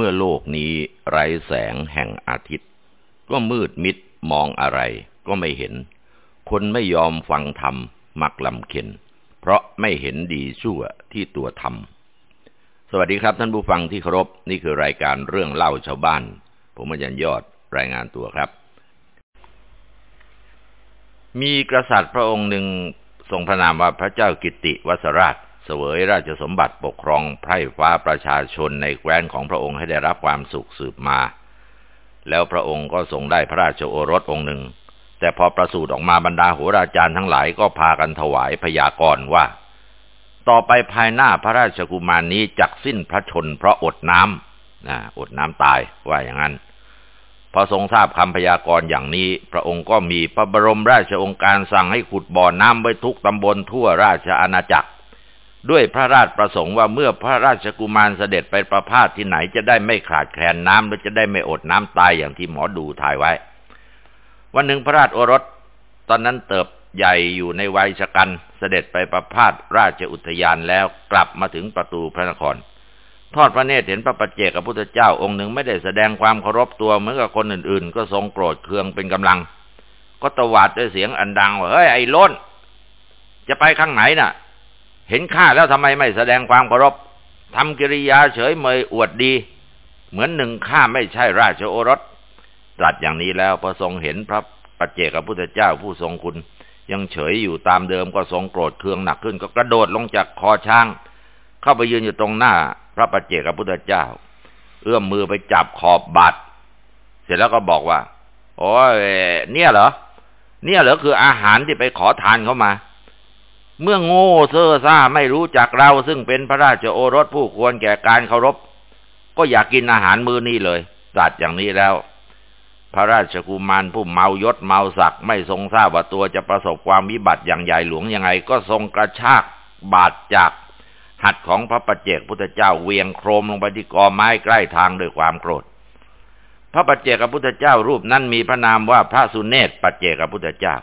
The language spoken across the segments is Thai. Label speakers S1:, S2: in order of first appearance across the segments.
S1: เมื่อโลกนี้ไร้แสงแห่งอาทิตย์ ก็มืดมิดมองอะไรก็ไม่เห็น คนไม่ยอมฟังธรรมมักลำเค็น เพราะไม่เห็นดีชั่วที่ตัวทำสวัสดีครับท่านผู้ฟังที่เคารพนี่คือรายการเรื่องเล่าชาวบ้าน ผมอาจารย์ยอดรายงานตัวครับ มีกษัตริย์พระองค์หนึ่งทรงพระนามว่าพระเจ้ากิติวสราช สวยราชสมบัติปกครองไพร่ฟ้าประชาชนในแคว้นของพระองค์ให้ได้รับความสุขสืบมา แล้วพระองค์ก็ทรงได้พระราชโอรสองค์หนึ่ง แต่พอประสูติออกมาบรรดาโหราจารย์ทั้งหลายก็พากันถวายพยากรณ์ว่า ต่อไปภายหน้าพระราชกุมารนนี้จักสิ้นพระชนเพราะอดน้ำนะอดน้ำตายว่าอย่างนั้นพอทรงทราบคำพยากรณ์อย่างนี้ พระองค์ก็มีพระบรมราชองค์การสั่งให้ขุดบ่อน้ำไว้ทุกตำบลทั่วราชอาณาจักร ด้วยพระราชประสงค์ว่าเมื่อพระราชกุมารเสด็จไปประพาสที่ไหนจะได้ไม่ขาดแคลนน้ำและจะได้ไม่อดน้ำตายอย่างที่หมอดูทายไว้ วันหนึ่งพระราชโอรส ตอนนั้นเติบใหญ่อยู่ในวัยชกันเสด็จไปประพาสราชอุทยานแล้วกลับมาถึงประตูพระนคร ทอดพระเนตรเห็นพระปัจเจกพระพุทธเจ้าองค์หนึ่งไม่ได้แสดงความเคารพตัวเหมือนกับคนอื่นๆ ก็ทรงโกรธเคืองเป็นกำลัง ก็ตวาดด้วยเสียงอันดังว่าเฮ้ยไอ้ล้น จะไปข้างไหนน่ะ เห็นข้าแล้วทำไมไม่แสดงความเคารพทำกิริยาเฉยเมยอวดดี เหมือนหนึ่งข้าไม่ใช่ราชโอรส ตรัสอย่างนี้แล้วพอทรงเห็นพระปัจเจกพุทธเจ้าผู้ทรงคุณ ยังเฉยอยู่ตามเดิมก็ทรงโกรธเคืองหนักขึ้น ก็กระโดดลงจากคอช้าง เข้าไปยืนอยู่ตรงหน้า พระปัจเจกพุทธเจ้า เอื้อมมือไปจับขอบบาดเสร็จแล้วก็บอกว่าโอ้ยเนี่ยเหรอเนี่ยเหรอคืออาหารที่ไปขอทานเข้ามา เมื่อโง่เซ่อซ่าไม่รู้จักเราซึ่งเป็นพระราชโอรสผู้ควรแก่การเคารพ ก็อยากกินอาหารมื้อนี้เลยตัดอย่างนี้แล้ว พระราชกุมารผู้เมายศเมาศักไม่ทรงทราบว่าตัวจะประสบความวิบัติอย่างใหญ่หลวงยังไง ก็ทรงกระชากบาดจากหัดของพระประเจกพุทธเจ้าเวียงโครมลงไปที่กอไม้ใกล้ทางด้วยความโกรธ พระปัจเจกพุทธเจ้ารูปนั้นมีพระนามว่าพระสุเนศปัจเจกพุทธเจ้า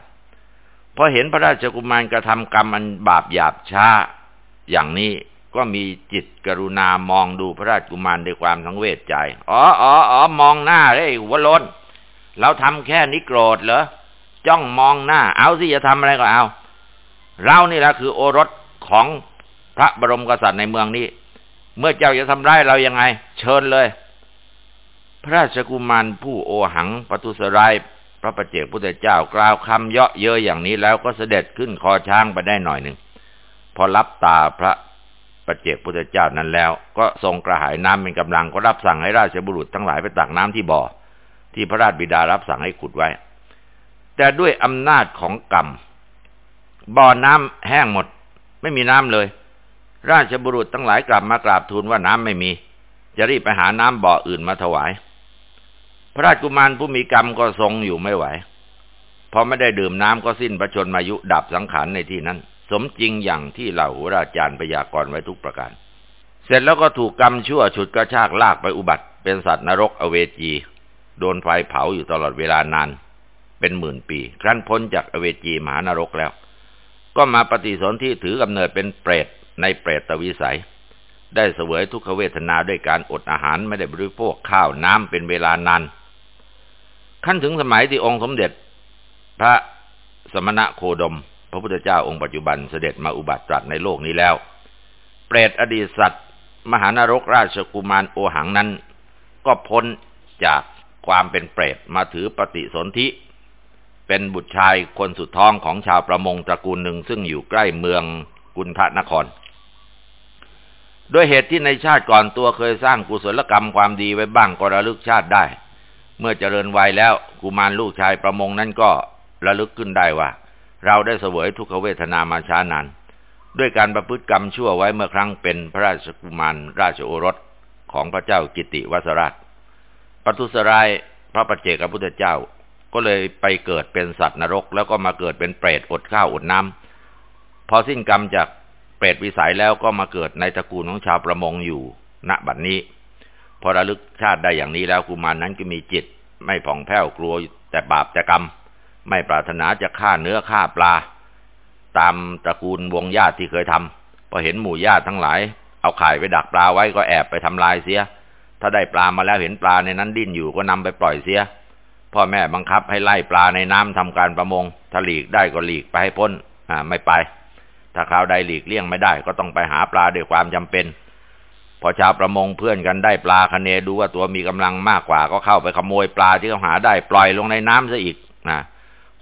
S1: พอเห็นพระราชกุมารกระทำกรรมอันบาปหยาบช้า อย่างนี้ก็มีจิตกรุณามองดูพระราชกุมารด้วยความทั้งเวทใจ อ๋ออ๋ออ๋อมองหน้าเฮ้ยหัวล้น เราทำแค่นี้โกรธเหรอ จ้องมองหน้า เอาสิจะทำอะไรก็เอา เรานี่แหละคือโอรสของพระบรมกษัตริย์ในเมืองนี้ เมื่อเจ้าจะทำร้ายเรายังไง เชิญเลย พระราชกุมารผู้โอหังปตุสราย ระประเจกพุทธเจ้ากล่าวคำเยาะเย้ยอย่างนี้แล้วก็เสด็จขึ้นคอช้างไปได้หน่อยหนึ่งพอรับตาพระประเจกพุทธเจ้านั้นแล้ว ก็ทรงกระหายน้ำเป็นกำลังก็รับสั่งให้ราชบุรุษทั้งหลายไปตักน้ำที่บ่อ ที่พระราชบิดารับสั่งให้ขุดไว้ แต่ด้วยอำนาจของกรรมบ่อน้ำแห้งหมด ไม่มีน้ำเลย ราชบุรุษทั้งหลายกลับมากราบทูลว่าน้ำไม่มี จะรีบไปหาน้ำบ่ออื่นมาถวาย พระราชกุมารผู้มีกรรมก็ทรงอยู่ไม่ไหวพอไม่ได้ดื่มน้ำก็สิ้นพระชนมายุดับสังขารในที่นั้น สมจริงอย่างที่เหล่าหัวราจารย์พยากรณ์ไว้ทุกประการ เสร็จแล้วก็ถูกกรรมชั่วฉุดกระชากลากไปอุบัติ เป็นสัตว์นรกอเวจี โดนไฟเผาอยู่ตลอดเวลานาน เป็นหมื่นปี ครั้นพ้นจากอเวจีมหานรกแล้ว ก็มาปฏิสนธิถือกำเนิดเป็นเปรตในเปรตวิสัย ได้เสวยทุกขเวทนาด้วยการอดอาหารไม่ได้บริโภคข้าวน้ำเป็นเวลานาน ขั้นถึงสมัยที่องค์สมเด็จ พระสมณะโคดม พระพุทธเจ้าองค์ปัจจุบันเสด็จมาอุบัติตรัสในโลกนี้แล้ว เปรตอดีตสัตว์ มหานรกราชกุมารโอหังนั้น ก็พ้นจากความเป็นเปรตมาถือปฏิสนธิ เป็นบุตรชายคนสุดท้องของชาวประมงตระกูลหนึ่งซึ่งอยู่ใกล้เมืองกุลพระนครด้วยเหตุที่ในชาติก่อนตัวเคยสร้างกุศลกรรมความดีไว้บ้างก็ระลึกชาติได้ เมื่อเจริญวัยแล้วกุมารลูกชายประมงนั้นก็ระลึกขึ้นได้ว่า เราได้เสวยทุกขเวทนามาช้านานด้วยการประพฤติกรรมชั่วไว้เมื่อครั้งเป็นพระราชกุมารราชโอรสของพระเจ้ากิติวสราชปตุสรายพระปัจเจกพุทธเจ้า ก็เลยไปเกิดเป็นสัตว์นรก แล้วก็มาเกิดเป็นเปรตอดข้าวอดน้ำพอสิ้นกรรมจากเปรตวิสัยแล้วก็มาเกิดในตระกูลของชาวประมงอยู่ ณบัดนนี้ พอระลึกชาติได้อย่างนี้แล้วกุมารนั้นก็มีจิต ไม่ผ่องแผ้วกลัวแต่บาปแต่กรรม ไม่ปรารถนาจะฆ่าเนื้อฆ่าปลา ตามตระกูลวงญาติที่เคยทำพอเห็นหมู่ญาติทั้งหลาย เอาไข่ไปดักปลาไว้ก็แอบไปทำลายเสีย ถ้าได้ปลามาแล้วเห็นปลาในนั้นดิ้นอยู่ก็นำไปปล่อยเสีย พ่อแม่บังคับให้ไล่ปลาในน้ำทำการประมงถ้าหลีกได้ก็หลีกไปให้พ้น อ่า ไม่ไป ถ้าคราวใดหลีกเลี่ยงไม่ได้ ก็ต้องไปหาปลาด้วยความจำเป็น พอชาวประมงเพื่อนกันได้ปลาคะเนดูว่าตัวมีกำลังมากกว่า ก็เข้าไปขโมยปลาที่เขาหาได้ปล่อยลงในน้ำซะอีกนะ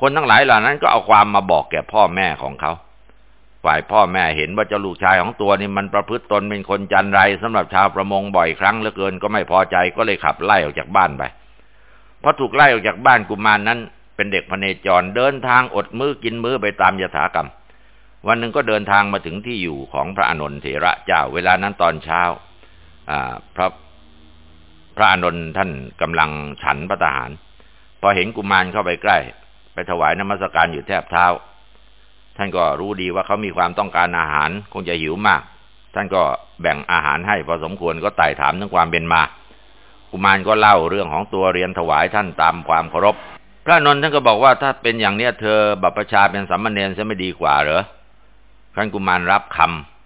S1: คนทั้งหลายเหล่านั้นก็เอาความมาบอกแก่พ่อแม่ของเขา ฝ่ายพ่อแม่เห็นว่าเจ้าลูกชายของตัวนี่มันประพฤติตนเป็นคนจันไรสำหรับชาวประมงบ่อยครั้งเหลือเกินก็ไม่พอใจก็เลยขับไล่ออกจากบ้านไปพอถูกไล่ออกจากบ้านกุมารนนั้น เป็นเด็กพเนจรเดินทางอดมือ้อกินมื้อไปตามยถากรรม วันหนึ่งก็เดินทางมาถึงที่อยู่ของพระอนนทเถระเจ้าเวลานั้นตอนเช้าพระพระอนนท์ท่านกำลังฉันพระทหาร พอเห็นกุมารเข้าไปใกล้ ไปถวายนมัสการอยู่แทบเท้า ท่านก็รู้ดีว่าเขามีความต้องการอาหารคงจะหิวมาก ท่านก็แบ่งอาหารให้พอสมควรก็ไต่ถามถึงความเป็นมา กุมารก็เล่าเรื่องของตัวเรียนถวายท่านตามความเคารพ พระนนท์ท่านก็บอกว่าถ้าเป็นอย่างเนี้ยเธอบัพประชาเป็นสัมมาเนรจะไม่ดีกว่าเหรอ ท่านกุมารรับค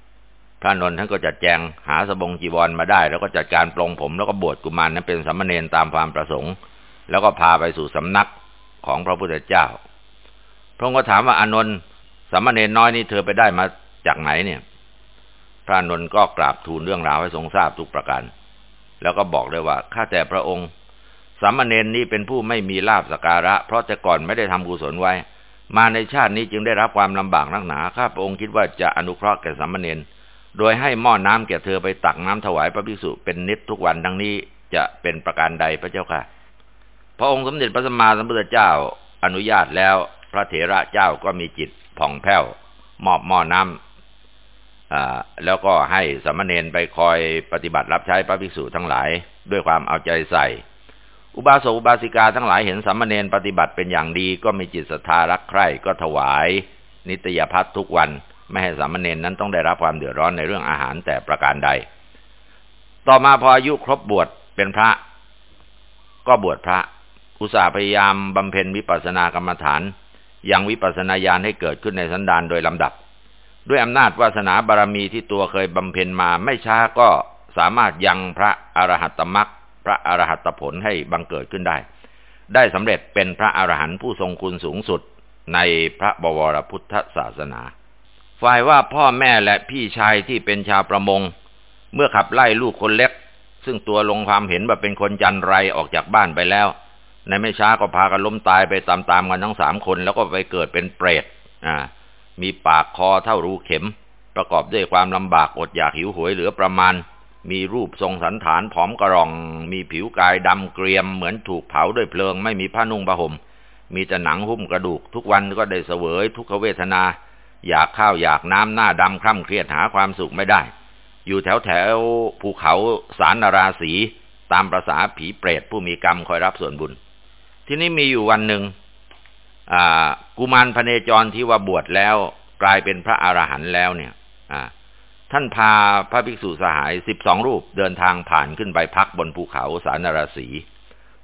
S1: ำพระนนท์ท่านก็จัดแจงหาสบงจีวรมาได้ แล้วก็จัดการปลงผมแล้วก็บวชกุมารนั้นเป็นสัมเนรตามความประสงค์ แล้วก็พาไปสู่สำนักของพระพุทธเจ้า พระองค์ก็ถามว่าอานนท์สามเณรน้อยนี่เธอไปได้มาจากไหนเนี่ย พระนนท์ก็กราบทูลเรื่องราวให้ทรงทราบทุกประการ แล้วก็บอกเลยว่าข้าแต่พระองค์สามเณรนี้เป็นผู้ไม่มีลาบสการะ เพราะแต่ก่อนไม่ได้ทำกุศลไว้ มาในชาตินี้จึงได้รับความลำบากนักหนา ข้าพระองค์คิดว่าจะอนุเคราะห์แก่สามเณรโดยให้หม้อน้ำแก่เธอไปตักน้ำถวายพระภิกษุเป็นนิดทุกวันดังนี้จะเป็นประการใดพระเจ้าค่ะ พระองค์สมเด็จพระสัมมาสัมพุทธเจ้าอนุญาตแล้ว พระเถระเจ้าก็มีจิตผ่องแผ้ว มอบหม้อน้ำแล้วก็ให้สมณเณรไปคอยปฏิบัติรับใช้พระภิกษุทั้งหลาย ด้วยความเอาใจใส่ อุบาสกอุบาสิกาทั้งหลายเห็นสมณเณรปฏิบัติเป็นอย่างดีก็มีจิตศรัทธารักใคร่ก็ถวาย นิตยพัฒทุกวัน ไม่ให้สามเณรนั้นต้องได้รับความเดือดร้อนในเรื่องอาหารแต่ประการใด ต่อมาพออายุครบบวชเป็นพระ ก็บวชพระ อุตสาห์พยายามบำเพ็ญวิปัสสนากรรมฐาน ยังวิปัสสนาญาณให้เกิดขึ้นในสันดานโดยลำดับ ด้วยอำนาจวาสนาบารมีที่ตัวเคยบำเพ็ญมาไม่ช้าก็สามารถยังพระอรหัตตมรัก ระอรหัตผลให้บังเกิดขึ้นได้ ได้สำเร็จเป็นพระอรหันต์ผู้ทรงคุณสูงสุดในพระบวรพุทธศาสนา ฝ่ายว่าพ่อแม่และพี่ชายที่เป็นชาวประมง เมื่อขับไล่ลูกคนเล็ก ซึ่งตัวลงความเห็นว่าเป็นคนจันไรออกจากบ้านไปแล้ว ในไม่ช้าก็พากันล้มตายไปตามๆกันทั้งสามคน แล้วก็ไปเกิดเป็นเปรตอ่ามีปากคอเท่ารูเข็ม ประกอบด้วยความลำบากอดอยากหิวโหวยเหลือประมาณ มีรูปทรงสันฐานผอมกระรอง มีผิวกายดำเกรียมเหมือนถูกเผาด้วยเพลิง ไม่มีผ้านุ่งผ้าห่ม มีแต่หนังหุ้มกระดูก ทุกวันก็ได้เสวยทุกขเวทนา อยากข้าวอยากน้ำหน้าดำคร่ำเครียดหาความสุขไม่ได้ อยู่แถวแถวภูเขาสารนาราศีตามประษาผีเปรตผู้มีกรรมคอยรับส่วนบุญ ทีนี้มีอยู่วันหนึ่งกุมารพเนจรที่ว่าบวชแล้ว กลายเป็นพระอรหันต์แล้วเนี่ย ท่านพาพระภิกษุสหายสิบสองรูปเดินทางผ่านขึ้นไปพักบนภูเขาสารนราศี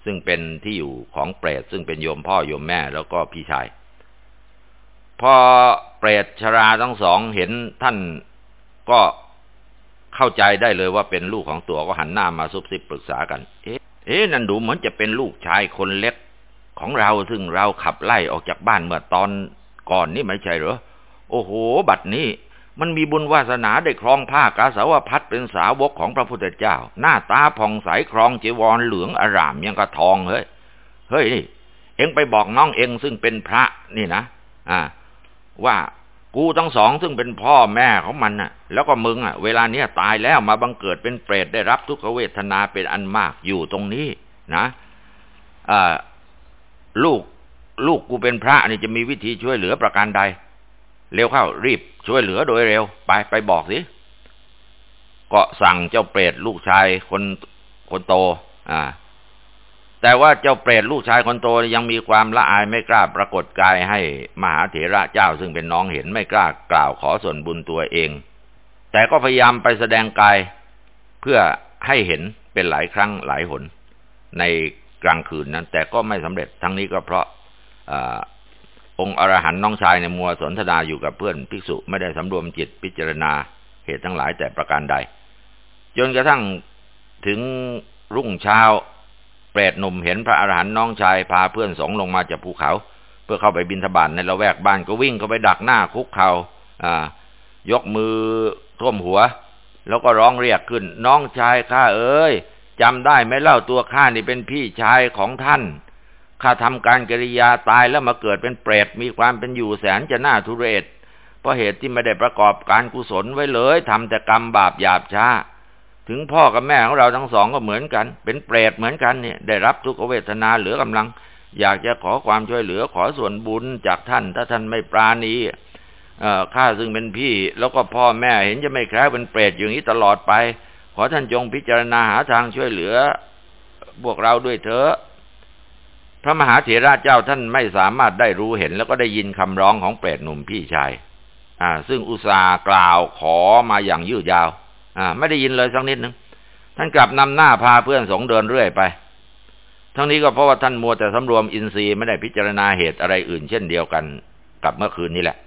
S1: ซึ่งเป็นที่อยู่ของเปรตซึ่งเป็นโยมพ่อโยมแม่แล้วก็พี่ชาย พอเปรตชราทั้งสองเห็นท่านก็เข้าใจได้เลยว่าเป็นลูกของตัวก็หันหน้ามาซุบซิบปรึกษากัน เอ๊ะ เอ๊ะนั่นดูเหมือนจะเป็นลูกชายคนเล็กของเราซึ่งเราขับไล่ออกจากบ้านเมื่อตอนก่อนนี่ไม่ใช่เหรอ โอ้โห บัดนี้ มันมีบุญวาสนาได้ครองผ้ากาสาวพัดเป็นสาวกของพระพุทธเจ้า หน้าตาผ่องใสครองจีวรเหลืองอารามยังกระทองเฮ้ยเฮ้ยนี่เอ็งไปบอกน้องเอ็งซึ่งเป็นพระนี่นะอ่า ว่ากูทั้งสองซึ่งเป็นพ่อแม่ของมันน่ะ แล้วก็มึงอะ เวลาเนี้ยตายแล้วมาบังเกิดเป็นเปรตได้รับทุกขเวทนาเป็นอันมากอยู่ตรงนี้นะอ่าลูกลูกกูเป็นพระนี่จะมีวิธีช่วยเหลือประการใด เร็วเข้ารีบช่วยเหลือโดยเร็ว ไปไปบอกสิก็สั่งเจ้าเปรตลูกชายคนคนโต อ่า แต่ว่าเจ้าเปรตลูกชายคนโตยังมีความละอายไม่กล้าปรากฏกายให้มหาเถระเจ้าซึ่งเป็นน้องเห็นไม่กล้ากล่าวขอส่วนบุญตัวเอง แต่ก็พยายามไปแสดงกายเพื่อให้เห็นเป็นหลายครั้งหลายหนในกลางคืนนั้น แต่ก็ไม่สำเร็จทั้งนี้ก็เพราะ องค์อรหันต์น้องชายในมัวสนทนาอยู่กับเพื่อนภิกษุไม่ได้สำรวมจิตพิจารณาเหตุทั้งหลายแต่ประการใด จนกระทั่งถึงรุ่งเช้า เปรตหนุ่มเห็นพระอรหันต์น้องชายพาเพื่อนสองลงมาจากภูเขา เพื่อเข้าไปบินทบาทในละแวกบ้านก็วิ่งเข้าไปดักหน้าคุกเขา่ายกมือท่วมหัว แล้วก็ร้องเรียกขึ้น น้องชายข้าเอ้ยจำได้ไหมเล่าตัวข้านี่เป็นพี่ชายของท่าน ข้าทำการกิริยาตายแล้วมาเกิดเป็นเปรตมีความเป็นอยู่แสนจะน่าทุเรศ เพราะเหตุที่ไม่ได้ประกอบการกุศลไว้เลยทำแต่กรรมบาปหยาบช้า ถึงพ่อกับแม่ของเราทั้งสองก็เหมือนกัน เป็นเปรตเหมือนกันเนี่ยได้รับทุกขเวทนาเหลือกำลัง อยากจะขอความช่วยเหลือขอส่วนบุญจากท่าน ถ้าท่านไม่ปราณีข้าซึ่งเป็นพี่ แล้วก็พ่อแม่เห็นจะไม่แคร์เป็นเปรตอย่างนี้ตลอดไป ขอท่านจงพิจารณาหาทางช่วยเหลือพวกเราด้วยเถอะ พระมหาเถระเจ้าท่านไม่สามารถได้รู้เห็น แล้วก็ได้ยินคำร้องของเปรตหนุ่มพี่ชายอ่า ซึ่งอุตสาห์กล่าวขอมาอย่างยืดยาว อ่า ไม่ได้ยินเลยสักนิดนึงท่านกลับนำหน้าพาเพื่อนสงเดินเรื่อยไป ทั้งนี้ก็เพราะว่าท่านมัวแต่สำรวมอินทรีย์ไม่ได้พิจารณาเหตุอะไรอื่น เช่นเดียวกันกับเมื่อคืนนี้แหละ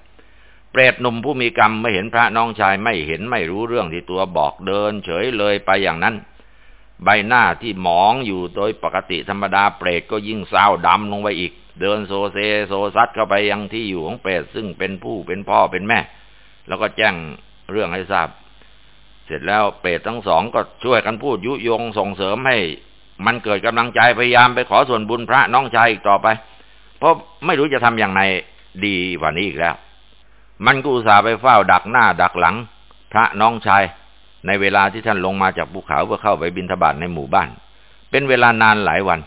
S1: เปรตหนุ่มผู้มีกรรมไม่เห็นพระน้องชายไม่เห็นไม่รู้เรื่องที่ตัวบอกเดิน เฉยเลยไปอย่างนั้น ใบหน้าที่หมองอยู่โดยปกติธรรมดาเปรตก็ยิ่งเศร้าดำลงไปอีก เดินโซเซโซซัดเข้าไปยังที่อยู่ของเปรตซึ่งเป็นผู้เป็นพ่อเป็นแม่ แล้วก็แจ้งเรื่องให้ทราบ เสร็จแล้วเปรตทั้งสองก็ช่วยกันพูดยุยงส่งเสริมให้ มันเกิดกำลังใจพยายามไปขอส่วนบุญพระน้องชายอีกต่อไป เพราะไม่รู้จะทำอย่างไรดีกว่านี้อีกแล้ว มันกูสาไปเฝ้าดักหน้าดักหลัง พระน้องชาย ในเวลาที่ท่านลงมาจากภูเขาเพื่อเข้าไปบินทบาทในหมู่บ้าน เป็นเวลานานหลายวัน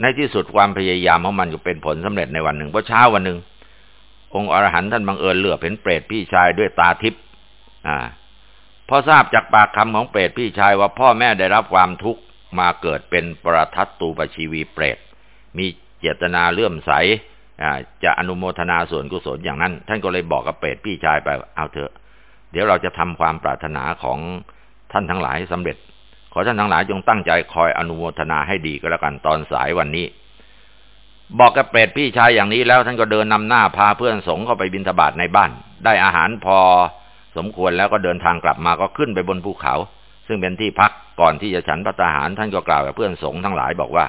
S1: ในที่สุดความพยายามของมันก็เป็นผลสำเร็จในวันหนึ่งเพราะเช้าวันหนึ่งองค์อรหันต์ท่านบังเอิญเหลือเห็นเปรตพี่ชายด้วยตาทิพย์อ่าพอทราบจากปากคำของเปรตพี่ชายว่าพ่อแม่ได้รับความทุกข์มาเกิดเป็นประทัดตูปชีวีเปรต มีเจตนาเลื่อมใสจะอนุโมทนาส่วนกุศลอย่างนั้น ท่านก็เลยบอกกับเปรตพี่ชายไปเอาเถอะ เดี๋ยวเราจะทำความปรารถนาของท่านทั้งหลายให้สำเร็จ ขอท่านทั้งหลายจงตั้งใจคอยอนุโมทนาให้ดีก็แล้วกันตอนสายวันนี้ บอกกับเปรตพี่ชายอย่างนี้แล้วท่านก็เดินนำหน้าพาเพื่อนสงเข้าไปบินทบาทในบ้าน ได้อาหารพอสมควรแล้วก็เดินทางกลับมาก็ขึ้นไปบนภูเขา ซึ่งเป็นที่พักก่อนที่จะฉันพระทหาร ท่านก็กล่าวกับเพื่อนสงทั้งหลายบอกว่า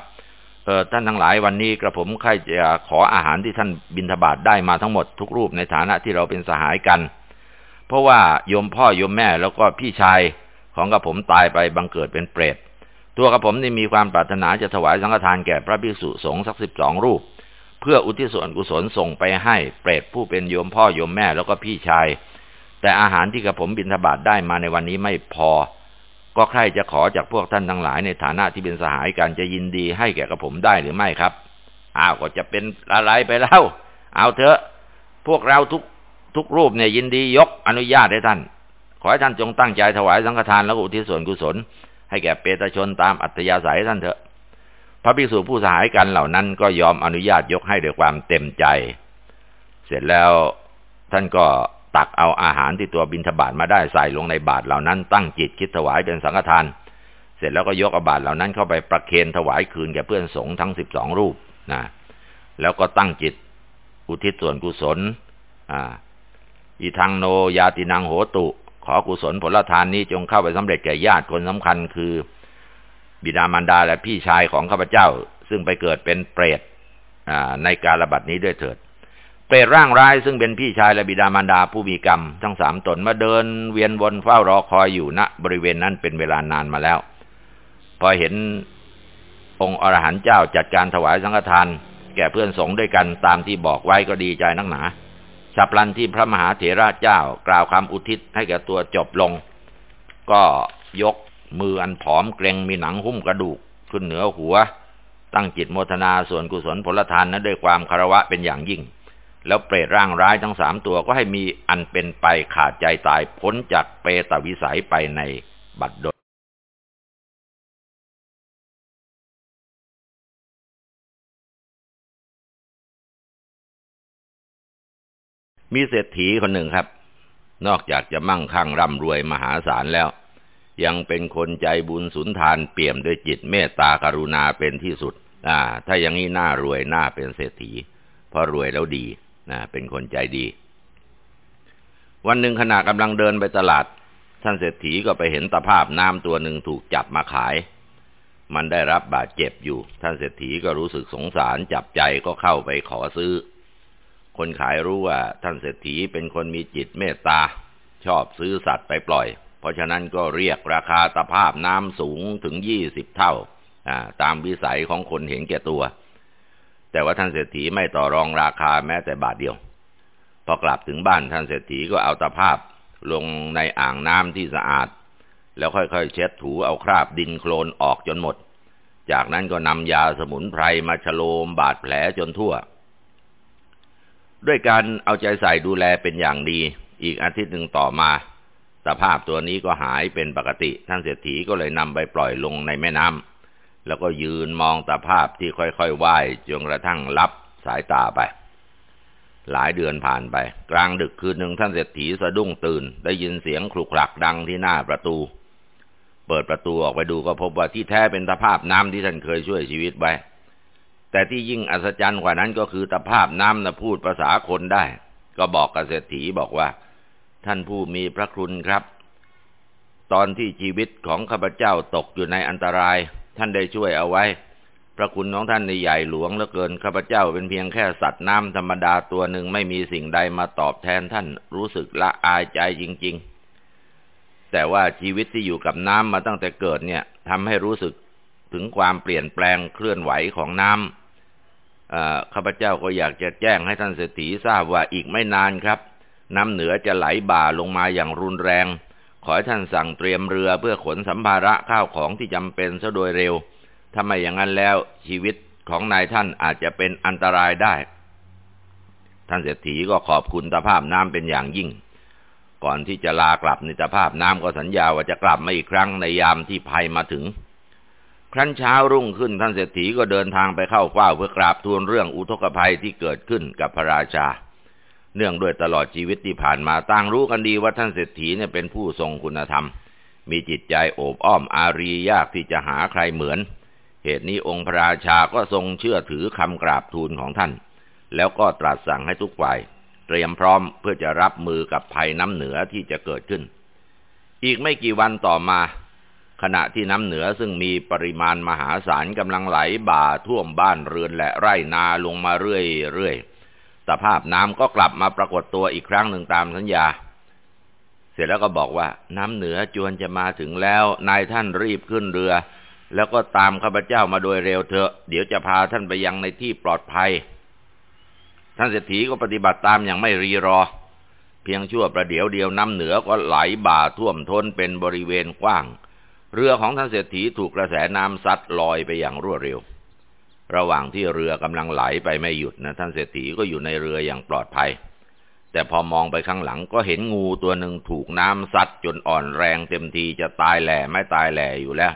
S1: เออท่านทั้งหลายวันนี้กระผมใครจะขออาหารที่ท่านบินทบาทได้มาทั้งหมดทุกรูปในฐานะที่เราเป็นสหายกัน เพราะว่าโยมพ่อโยมแม่แล้วก็พี่ชายของกระผมตายไปบังเกิดเป็นเปรต ตัวกระผมนี่มีความปรารถนาจะถวายสังฆทานแก่พระภิกษุสงฆ์สักสิบสองรูป เพื่ออุทิศส่วนกุศลส่งไปให้เปรตผู้เป็นโยมพ่อโยมแม่แล้วก็พี่ชาย แต่อาหารที่กระผมบิณฑบาตได้มาในวันนี้ไม่พอ ก็ใครจะขอจากพวกท่านทั้งหลายในฐานะที่เป็นสหายกันจะยินดีให้แก่กระผมได้หรือไม่ครับ อ้าวก็จะเป็นอะไรไปแล้ว เอาเถอะ พวกเราทุก ทุกรูปเนี่ยยินดียกอนุญาตให้ท่าน ขอให้ท่านจงตั้งใจถวายสังฆทานแล้วอุทิศส่วนกุศล ให้แก่เปตชนตามอัตยาศัยท่านเถอะ พระภิกษุผู้สหายกันเหล่านั้นก็ยอมอนุญาตยกให้ด้วยความเต็มใจ เสร็จแล้วท่านก็ตักเอาอาหารที่ตัวบินทบาทมาได้ใส่ลงในบาตรเหล่านั้นตั้งจิตคิดถวายเป็นสังฆทาน เสร็จแล้วก็ยกอาบาตเหล่านั้นเข้าไปประเคนถวายคืนแก่เพื่อนสงฆ์ทั้งสิบสองรูปนะแล้วก็ตั้งจิตอุทิศส่วนกุศล อ่า อีทางโนยาตินังโหตุ ขอกุศลผลทานนี้จงเข้าไปสำเร็จแก่ญาติคนสำคัญ คือ บิดามารดาและพี่ชายของข้าพเจ้า ซึ่งไปเกิดเป็นเปรตในการระบาดนี้ด้วยเถิด เปรตร่างร้ายซึ่งเป็นพี่ชายและบิดามารดาผู้มีกรรม ทั้งสามตนมาเดินเวียนวนเฝ้ารอคอยอยู่ณบริเวณนั้นเป็นเวลานานมาแล้ว พอเห็นองค์อรหันต์เจ้าจัดการถวายสังฆทาน แก่เพื่อนสงฆ์ด้วยกันตามที่บอกไว้ก็ดีใจนักหนา ฉับพลันที่พระมหาเถระเจ้ากล่าวคำอุทิศให้แก่ตัวจบลง ก็ยกมืออันผอมเกรงมีหนังหุ้มกระดูกขึ้นเหนือหัว ตั้งจิตโมทนาส่วนกุศลผลทานนั้นด้วยความคารวะเป็นอย่างยิ่ง แล้วเปรตร่างร้ายทั้งสามตัวก็ให้มีอันเป็นไปขาดใจตายพ้นจากเปตวิสัยไปในบัดดล มีเศรษฐีคนหนึ่งครับ นอกจากจะมั่งคั่งร่ำรวยมหาศาลแล้ว ยังเป็นคนใจบุญสุนทานเปี่ยมด้วยจิตเมตตากรุณาเป็นที่สุด อ่า ถ้าอย่างนี้น่ารวยน่าเป็นเศรษฐี เพราะรวยแล้วดีนะเป็นคนใจดี วันหนึ่งขณะกำลังเดินไปตลาด ท่านเศรษฐีก็ไปเห็นตะภาพน้ำตัวหนึ่งถูกจับมาขายมันได้รับบาดเจ็บอยู่ ท่านเศรษฐีก็รู้สึกสงสารจับใจก็เข้าไปขอซื้อ คนขายรู้ว่าท่านเศรษฐีเป็นคนมีจิตเมตตา ชอบซื้อสัตว์ไปปล่อย เพราะฉะนั้นก็เรียกราคาตะภาพน้ำสูงถึงยี่สิบเท่าตามวิสัยของคนเห็นแก่ตัว แต่ว่าท่านเศรษฐีไม่ต่อรองราคาแม้แต่บาทเดียว พอกลับถึงบ้านท่านเศรษฐีก็เอาตะภาพลงในอ่างน้ำที่สะอาด แล้วค่อยๆเช็ดถูเอาคราบดินโคลนออกจนหมด จากนั้นก็นำยาสมุนไพรมาฉโลมบาดแผลจนทั่ว ด้วยการเอาใจใส่ดูแลเป็นอย่างดี อีกอาทิตย์หนึ่งต่อมาตะภาพตัวนี้ก็หายเป็นปกติ ท่านเศรษฐีก็เลยนำไปปล่อยลงในแม่น้ำแล้วก็ยืนมองตะภาพที่ค่อยๆว่ายจนกระทั่งลับสายตาไป หลายเดือนผ่านไป กลางดึกคืนหนึ่งท่านเศรษฐีสะดุ้งตื่น ได้ยินเสียงคลุกคลักดังที่หน้าประตู เปิดประตูออกไปดูก็พบว่าที่แท้เป็นตะภาพน้ำที่ท่านเคยช่วยชีวิตไว้ แต่ที่ยิ่งอัศจรรย์กว่านั้นก็คือตภาพน้ำนะพูดภาษาคนได้ ก็บอกกับเศรษฐีบอกว่า ท่านผู้มีพระคุณครับ ตอนที่ชีวิตของข้าพเจ้าตกอยู่ในอันตราย ท่านได้ช่วยเอาไว้ พระคุณของท่านในใหญ่หลวงเหลือเกินข้าพเจ้าเป็นเพียงแค่สัตว์น้ำธรรมดาตัวหนึ่งไม่มีสิ่งใดมาตอบแทนท่านรู้สึกละอายใจจริง ๆ แต่ว่าชีวิตที่อยู่กับน้ำมาตั้งแต่เกิดเนี่ยทำให้รู้สึกถึงความเปลี่ยนแปลงเคลื่อนไหวของน้ำ ข้าพเจ้าก็อยากจะแจ้งให้ท่านเศรษฐีทราบว่าอีกไม่นานครับ น้ำเหนือจะไหลบ่าลงมาอย่างรุนแรง ขอให้ท่านสั่งเตรียมเรือเพื่อขนสัมภาระข้าวของที่จำเป็นซะโดยเร็ว ถ้าไม่อย่างนั้นแล้วชีวิตของนายท่านอาจจะเป็นอันตรายได้ ท่านเศรษฐีก็ขอบคุณตาภาพน้ำเป็นอย่างยิ่ง ก่อนที่จะลากลับในตาภาพน้ำก็สัญญาว่าจะกลับมาอีกครั้งในยามที่ภัยมาถึง ครั้นเช้ารุ่งขึ้นท่านเศรษฐีก็เดินทางไปเข้าเฝ้าเพื่อกราบทูลเรื่องอุทกภัยที่เกิดขึ้นกับพระราชา เนื่องด้วยตลอดชีวิตที่ผ่านมาต่างรู้กันดีว่าท่านเศรษฐีเนี่ยเป็นผู้ทรงคุณธรรม มีจิตใจโอบอ้อมอารียากที่จะหาใครเหมือน เหตุนี้องค์พระราชาก็ทรงเชื่อถือคำกราบทูลของท่าน แล้วก็ตรัสสั่งให้ทุกฝ่าย เตรียมพร้อมเพื่อจะรับมือกับภัยน้ำเหนือที่จะเกิดขึ้น อีกไม่กี่วันต่อมา ขณะที่น้ำเหนือซึ่งมีปริมาณมหาศาลกำลังไหลบ่าท่วมบ้านเรือนและไร่นาลงมาเรื่อยๆ สภาพน้ำก็กลับมาปรากฏตัวอีกครั้งหนึ่งตามสัญญา เสร็จแล้วก็บอกว่า น้ำเหนือจวนจะมาถึงแล้ว นายท่านรีบขึ้นเรือ แล้วก็ตามข้าพเจ้ามาโดยเร็วเถอะ เดี๋ยวจะพาท่านไปยังในที่ปลอดภัย ท่านเศรษฐีก็ปฏิบัติตามอย่างไม่รีรอ เพียงชั่วประเดี๋ยวเดียวน้ำเหนือก็ไหลบ่าท่วมท้นเป็นบริเวณกว้าง เรือของท่านเศรษฐีถูกกระแสน้ำซัดลอยไปอย่างรวดเร็ว ระหว่างที่เรือกำลังไหลไปไม่หยุดนะท่านเศรษฐีก็อยู่ในเรืออย่างปลอดภัย แต่พอมองไปข้างหลังก็เห็นงูตัวหนึ่งถูกน้ำซัดจนอ่อนแรงเต็มทีจะตายแหล่ไม่ตายแหล่อยู่แล้ว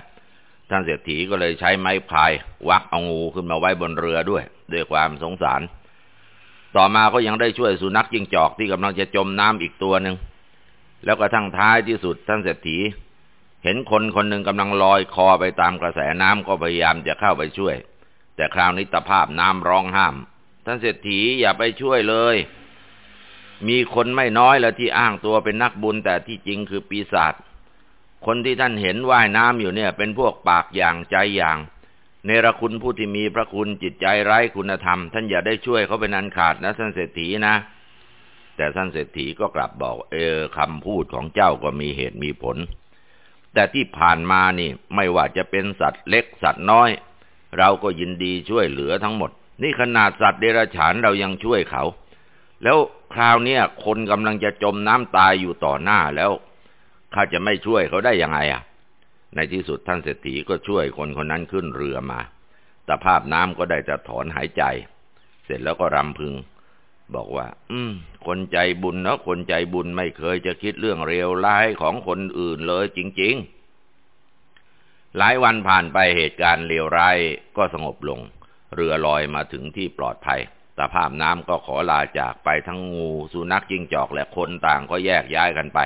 S1: ท่านเศรษฐีก็เลยใช้ไม้พายวักเอางูขึ้นมาไว้บนเรือด้วย ด้วยความสงสาร ต่อมาก็ยังได้ช่วยสุนัขยิงจอกที่กำลังจะจมน้ำอีกตัวหนึ่งแล้วก็ทั้งท้ายที่สุดท่านเศรษฐี เห็นคนคนหนึ่งกำลังลอยคอไปตามกระแสน้ำก็พยายามจะเข้าไปช่วย แต่คราวนี้ตภาพน้ำร้องห้าม ท่านเศรษฐีอย่าไปช่วยเลย มีคนไม่น้อยแล้วที่อ้างตัวเป็นนักบุญแต่ที่จริงคือปีศาจ คนที่ท่านเห็นว่ายน้ำอยู่เนี่ย เป็นพวกปากอย่างใจอย่างเนรคุณผู้ที่มีพระคุณจิตใจไร้คุณธรรม ท่านอย่าได้ช่วยเขาเป็นอันขาดนะท่านเศรษฐีนะ แต่ท่านเศรษฐีก็กลับบอก เออคำพูดของเจ้าก็มีเหตุมีผล แต่ที่ผ่านมานี่ไม่ว่าจะเป็นสัตว์เล็กสัตว์น้อย เราก็ยินดีช่วยเหลือทั้งหมด นี่ขนาดสัตว์เดรัจฉานเรายังช่วยเขา แล้วคราวเนี้ยคนกำลังจะจมน้ำตายอยู่ต่อหน้าแล้วข้าจะไม่ช่วยเขาได้ยังไงอะ ในที่สุดท่านเศรษฐีก็ช่วยคนคนนั้นขึ้นเรือมาตภาพน้ำก็ได้จะถอนหายใจ เสร็จแล้วก็รำพึง บอกว่า อืม คนใจบุญเนาะคนใจบุญไม่เคยจะคิดเรื่องเลวร้ายของคนอื่นเลยจริง ๆ หลายวันผ่านไปเหตุการณ์เลวร้ายก็สงบลง เรือลอยมาถึงที่ปลอดภัยตภาพน้ำก็ขอลาจากไปทั้งงูสุนัขจิ้งจอกและคนต่างก็แยกย้ายกันไป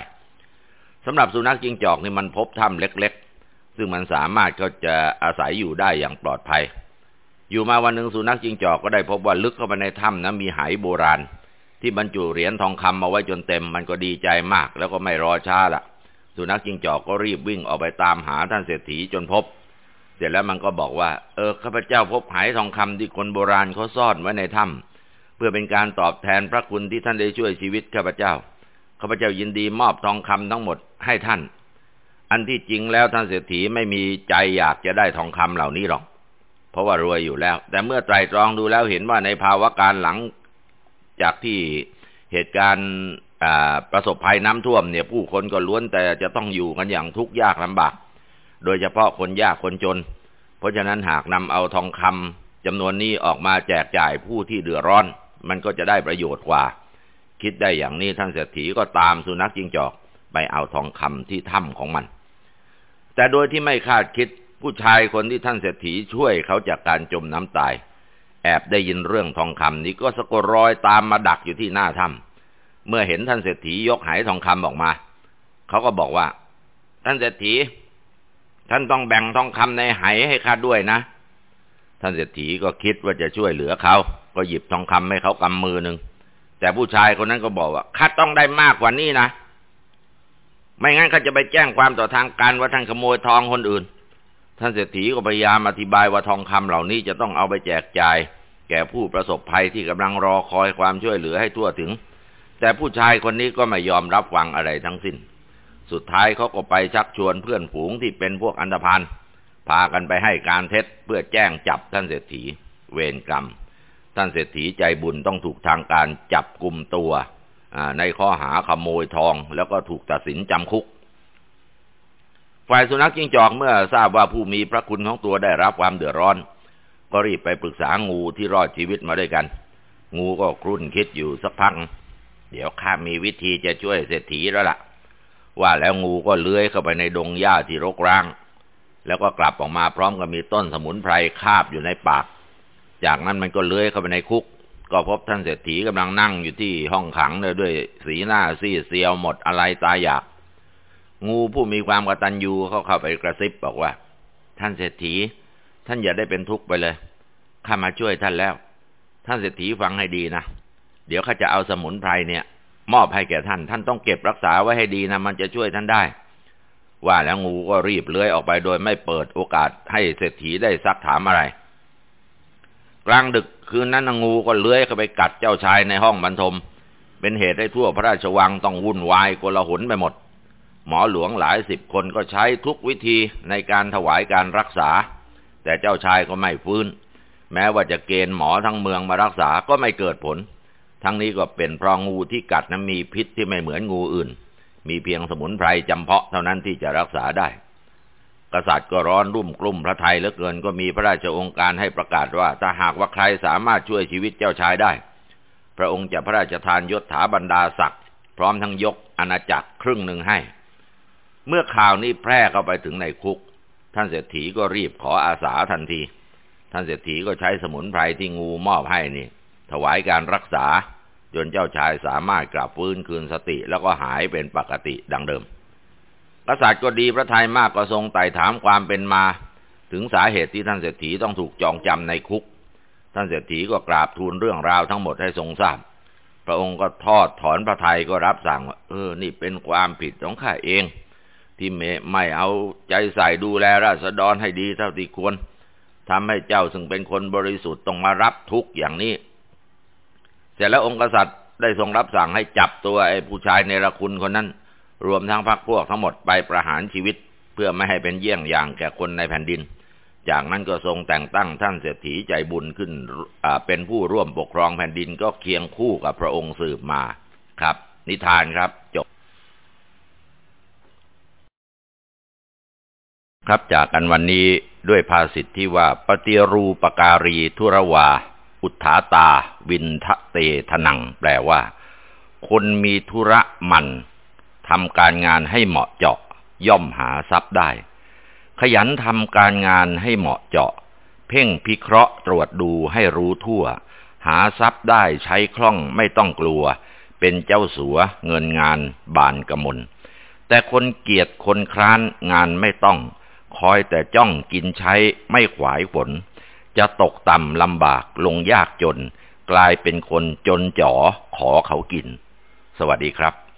S1: สำหรับสุนัขจิ้งจอกนี่มันพบถ้ำเล็ก ๆ ซึ่งมันสามารถก็จะอาศัยอยู่ได้อย่างปลอดภัย อยู่มาวันหนึ่งสุนัขจิงจอกก็ได้พบว่าลึกเข้าไปในถ้ำนะมีไหโบราณ ที่บรรจุเหรียญทองคำมาไว้จนเต็ม มันก็ดีใจมาก แล้วก็ไม่รอช้าละสุนัขจิงจอกก็รีบวิ่งออกไปตามหาท่านเศรษฐีจนพบ เสร็จแล้วมันก็บอกว่า เออข้าพเจ้าพบหายทองคำที่คนโบราณเขาซ่อนไว้ในถ้ำเพื่อเป็นการตอบแทนพระคุณที่ท่านได้ช่วยชีวิตข้าพเจ้าข้าพเจ้ายินดีมอบทองคำทั้งหมดให้ท่าน อันที่จริงแล้วท่านเศรษฐีไม่มีใจอยากจะได้ทองคำเหล่านี้หรอก เพราะว่ารวยอยู่แล้ว แต่เมื่อไตรตรองดูแล้วเห็นว่าในภาวะการหลังจากที่เหตุการณ์ประสบภัยน้ำท่วมเนี่ย ผู้คนก็ล้วนแต่จะต้องอยู่กันอย่างทุกข์ยากลำบาก โดยเฉพาะคนยากคนจน เพราะฉะนั้นหากนำเอาทองคำจำนวนนี้ออกมาแจกจ่ายผู้ที่เดือดร้อน มันก็จะได้ประโยชน์กว่า คิดได้อย่างนี้ท่านเศรษฐีก็ตามสุนัขจิงจอกไปเอาทองคำที่ถ้ำของมัน แต่โดยที่ไม่คาดคิด ผู้ชายคนที่ท่านเศรษฐีช่วยเขาจากการจมน้ำตาย แอบได้ยินเรื่องทองคำนี้ก็สะกดรอยตามมาดักอยู่ที่หน้าถ้ำเมื่อเห็นท่านเศรษฐียกหายทองคำออกมา เขาก็บอกว่า ท่านเศรษฐี ท่านต้องแบ่งทองคำในหายให้ข้าด้วยนะ ท่านเศรษฐีก็คิดว่าจะช่วยเหลือเขา ก็หยิบทองคำให้เขากำมือหนึ่งแต่ผู้ชายคนนั้นก็บอกว่าข้าต้องได้มากกว่านี้นะ ไม่งั้นข้าจะไปแจ้งความต่อทางการว่าท่านขโมยทองคนอื่น ท่านเศรษฐีก็พยายามอธิบายว่าทองคำเหล่านี้จะต้องเอาไปแจกจ่าย แก่ผู้ประสบภัยที่กำลังรอคอยความช่วยเหลือให้ทั่วถึง แต่ผู้ชายคนนี้ก็ไม่ยอมรับฟังอะไรทั้งสิ้น สุดท้ายเขาก็ไปชักชวนเพื่อนฝูงที่เป็นพวกอันธพาลพากันไปให้การเท็จเพื่อแจ้งจับท่านเศรษฐี เวรกรรม ท่านเศรษฐีใจบุญต้องถูกทางการจับกลุ่มตัวในข้อหาขโมยทองแล้วก็ถูกตัดสินจำคุก ฝ่ายสุนัขจิ้งจอกเมื่อทราบว่าผู้มีพระคุณของตัวได้รับความเดือดร้อน ก็รีบไปปรึกษางูที่รอดชีวิตมาด้วยกัน งูก็ครุ่นคิดอยู่สักพัก เดี๋ยวข้ามีวิธีจะช่วยเศรษฐีแล้วละ่ะ ว่าแล้วงูก็เลื้อยเข้าไปในดงหญ้าที่รกร้าง แล้วก็กลับออกมาพร้อมกับมีต้นสมุนไพรคาบอยู่ในปาก จากนั้นมันก็เลื้อยเข้าไปในคุก ก็พบท่านเศรษฐีกำลังนั่งอยู่ที่ห้องขังเลยด้วยสีหน้าซีเซียวหมดอะไรตายอยาก งูผู้มีความกตัญญูเขาเข้าไปกระซิบบอกว่า ท่านเศรษฐี ท่านอย่าได้เป็นทุกข์ไปเลยข้ามาช่วยท่านแล้ว ท่านเศรษฐีฟังให้ดีนะเดี๋ยวข้าจะเอาสมุนไพรเนี่ย มอบให้แก่ท่าน ท่านต้องเก็บรักษาไว้ให้ดีนะมันจะช่วยท่านได้ ว่าแล้วงูก็รีบเลื้อยออกไปโดยไม่เปิดโอกาสให้เศรษฐีได้ซักถามอะไร กลางดึกคืนนั้นงูก็เลื้อยเข้าไปกัดเจ้าชายในห้องบรรทม เป็นเหตุให้ทั่วพระราชวังต้องวุ่นวายโกลาหลไปหมด หมอหลวงหลายสิบคนก็ใช้ทุกวิธีในการถวายการรักษา แต่เจ้าชายก็ไม่ฟื้น แม้ว่าจะเกณฑ์หมอทั้งเมืองมารักษาก็ไม่เกิดผล ทั้งนี้ก็เป็นเพราะงูที่กัดนั้นมีพิษที่ไม่เหมือนงูอื่น มีเพียงสมุนไพรจำเพาะเท่านั้นที่จะรักษาได้ กษัตริย์ก็ร้อนรุ่มกลุ่มพระไทยเหลือเกินก็มีพระราชองค์การให้ประกาศว่าถ้าหากว่าใครสามารถช่วยชีวิตเจ้าชายได้ พระองค์จะพระราชทานยศถาบรรดาศักดิ์พร้อมทั้งยกอาณาจักรครึ่งหนึ่งให้ เมื่อข่าวนี้แพร่เข้าไปถึงในคุก ท่านเศรษฐีก็รีบขออาสาทันที ท่านเศรษฐีก็ใช้สมุนไพรที่งูมอบให้นี่ ถวายการรักษาจนเจ้าชายสามารถกลับฟื้นคืนสติแล้วก็หายเป็นปกติดังเดิมกษัตริย์ก็ดีพระทัยมากก็ทรงไต่ถามความเป็นมา ถึงสาเหตุที่ท่านเศรษฐีต้องถูกจองจำในคุก ท่านเศรษฐีก็กราบทูลเรื่องราวทั้งหมดให้ทรงทราบ พระองค์ก็ทอดถอนพระทัยก็รับสั่งว่าเออ นี่เป็นความผิดของข้าเอง ที่ไม่เอาใจใส่ดูแลราษฎรให้ดีเท่าที่ควรทำให้เจ้าซึ่งเป็นคนบริสุทธิ์ต้องมารับทุกข์อย่างนี้ เสร็จแล้วองค์กษัตริย์ได้ทรงรับสั่งให้จับตัวไอ้ผู้ชายในระคุณคนนั้น รวมทั้งพรรคพวกทั้งหมดไปประหารชีวิต เพื่อไม่ให้เป็นเยี่ยงอย่างแก่คนในแผ่นดิน จากนั้นก็ทรงแต่งตั้งท่านเศรษฐีใจบุญขึ้นเป็นผู้ร่วมปกครองแผ่นดินก็เคียงคู่กับพระองค์สืบมาครับ นิทานครับจบ ครับจากกันวันนี้ด้วยภาษิตที่ว่าปฏิรูปการีทุรวา อุทาตา วินทะเตทนัง แปลว่า คนมีธุระมันทำการงานให้เหมาะเจาะ ย่อมหาทรัพย์ได้ ขยันทำการงานให้เหมาะเจาะ เพ่งพิเคราะห์ตรวจดูให้รู้ทั่ว หาทรัพย์ได้ใช้คล่องไม่ต้องกลัว เป็นเจ้าสัวเงินงานบานกระมลแต่คนเกียจคนคร้านงานไม่ต้อง คอยแต่จ้องกินใช้ไม่ขวายผล จะตกต่ำลำบากลงยากจน กลายเป็นคนจนจ๋อขอเขากิน สวัสดีครับ